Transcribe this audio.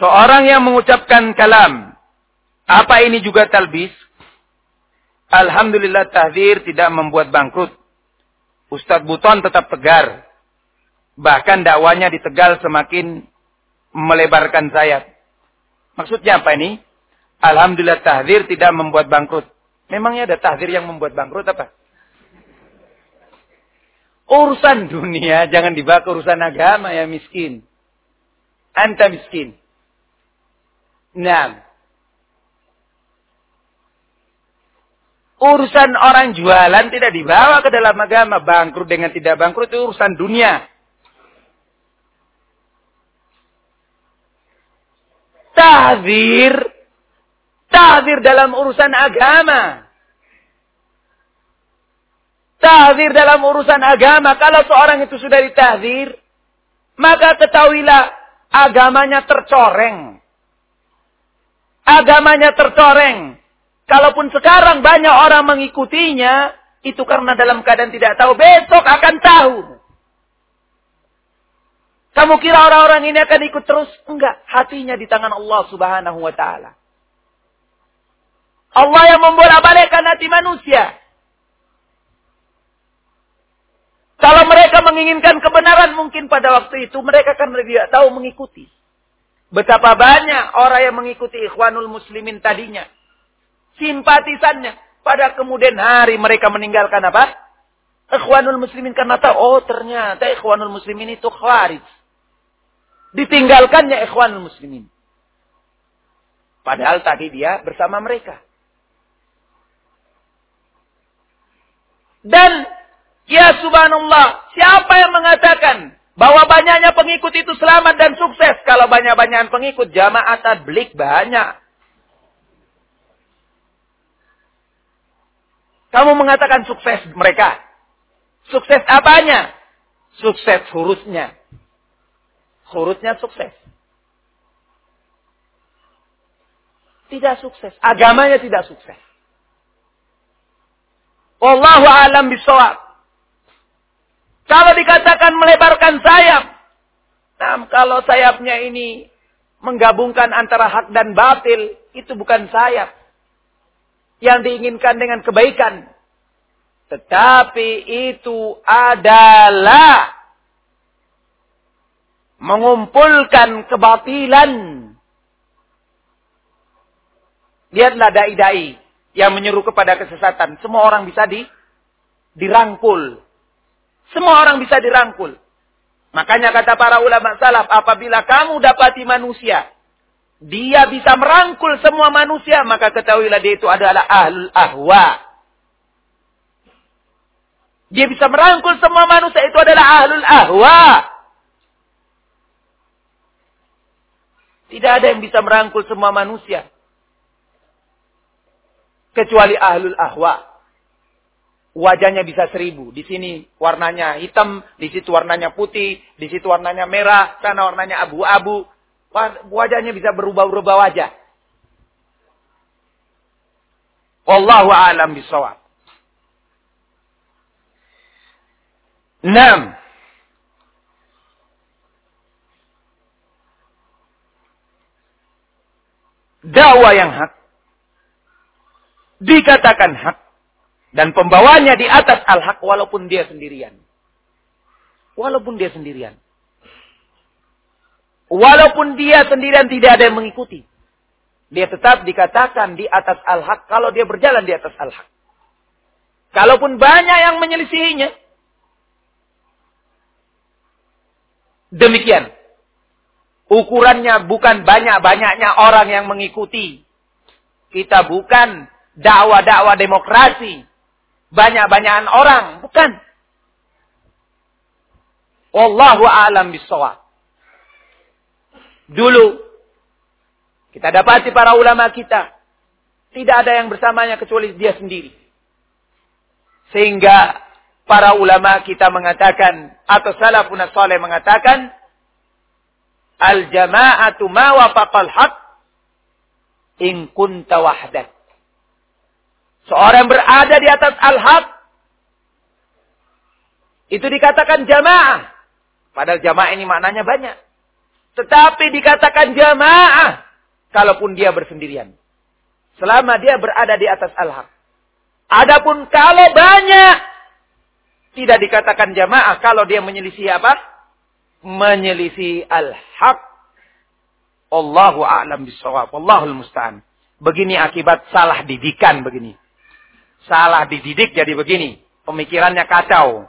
Seorang yang mengucapkan kalam. Apa ini juga talbis? Alhamdulillah tahdir tidak membuat bangkrut. Ustadz Buton tetap tegar. Bahkan dakwanya di Tegal semakin melebarkan sayap. Maksudnya apa ini? Alhamdulillah tahdir tidak membuat bangkrut. Memangnya ada tahdir yang membuat bangkrut apa? Urusan dunia jangan dibawa ke urusan agama ya miskin. Anta miskin. Nah. Urusan orang jualan tidak dibawa ke dalam agama. Bangkrut dengan tidak bangkrut itu urusan dunia. Tahdir. Tahdir dalam urusan agama. Tahdir dalam urusan agama. Kalau seorang itu sudah ditahdir. Maka ketahuilah agamanya tercoreng. Agamanya tercoreng. Kalaupun sekarang banyak orang mengikutinya. Itu karena dalam keadaan tidak tahu. Besok akan tahu. Kamu kira orang-orang ini akan ikut terus? Enggak. Hatinya di tangan Allah subhanahu wa ta'ala. Allah yang membolak-balikkan hati manusia. Kalau mereka menginginkan kebenaran mungkin pada waktu itu mereka kan tidak tahu mengikuti. Betapa banyak orang yang mengikuti ikhwanul muslimin tadinya. Simpatisannya. Pada kemudian hari mereka meninggalkan apa? Ikhwanul muslimin karena tahu, oh ternyata ikhwanul muslimin itu khawarij. Ditinggalkannya ikhwanul muslimin. Padahal tadi dia bersama mereka. Dan Ya subhanallah, siapa yang mengatakan bahwa banyaknya pengikut itu selamat dan sukses? Kalau banyak-banyakan pengikut, jamaah tablik banyak. Kamu mengatakan sukses mereka. Sukses apanya? Sukses hurufnya. Hurufnya sukses. Tidak sukses. Agamanya tidak sukses. Wallahu alam bisawab. Kalau dikatakan melebarkan sayap. Nah, kalau sayapnya ini menggabungkan antara hak dan batil, itu bukan sayap. Yang diinginkan dengan kebaikan. Tetapi itu adalah mengumpulkan kebatilan. Lihatlah dai-dai yang menyuruh kepada kesesatan. Semua orang bisa di, dirangkul. Semua orang bisa dirangkul. Makanya kata para ulama salaf, apabila kamu dapati manusia, dia bisa merangkul semua manusia, maka ketahuilah dia itu adalah ahlul ahwa. Dia bisa merangkul semua manusia, itu adalah ahlul ahwa. Tidak ada yang bisa merangkul semua manusia. Kecuali ahlul ahwa. Wajahnya bisa seribu. Di sini warnanya hitam, di situ warnanya putih, di situ warnanya merah, sana warnanya abu-abu. Wajahnya bisa berubah-ubah wajah. Wallahu alam bisawab. Enam. Dakwah yang hak. Dikatakan hak dan pembawanya di atas al-haq walaupun dia sendirian. Walaupun dia sendirian. Walaupun dia sendirian tidak ada yang mengikuti. Dia tetap dikatakan di atas al-haq kalau dia berjalan di atas al-haq. Kalaupun banyak yang menyelisihinya. Demikian. Ukurannya bukan banyak-banyaknya orang yang mengikuti. Kita bukan dakwah-dakwah demokrasi banyak-banyakan orang, bukan. Wallahu alam bisawab. Dulu kita dapati para ulama kita tidak ada yang bersamanya kecuali dia sendiri. Sehingga para ulama kita mengatakan atau salafun saleh mengatakan al jama'atu ma wafaqal haq in kunta wahdak. Seorang yang berada di atas al-haq. Itu dikatakan jamaah. Padahal jamaah ini maknanya banyak. Tetapi dikatakan jamaah. Kalaupun dia bersendirian. Selama dia berada di atas al-haq. Adapun kalau banyak. Tidak dikatakan jamaah kalau dia menyelisih apa? Menyelisih al-haq. Allahu a'lam bisawab. Allahul musta'an. Begini akibat salah didikan begini. Salah dididik jadi begini. Pemikirannya kacau.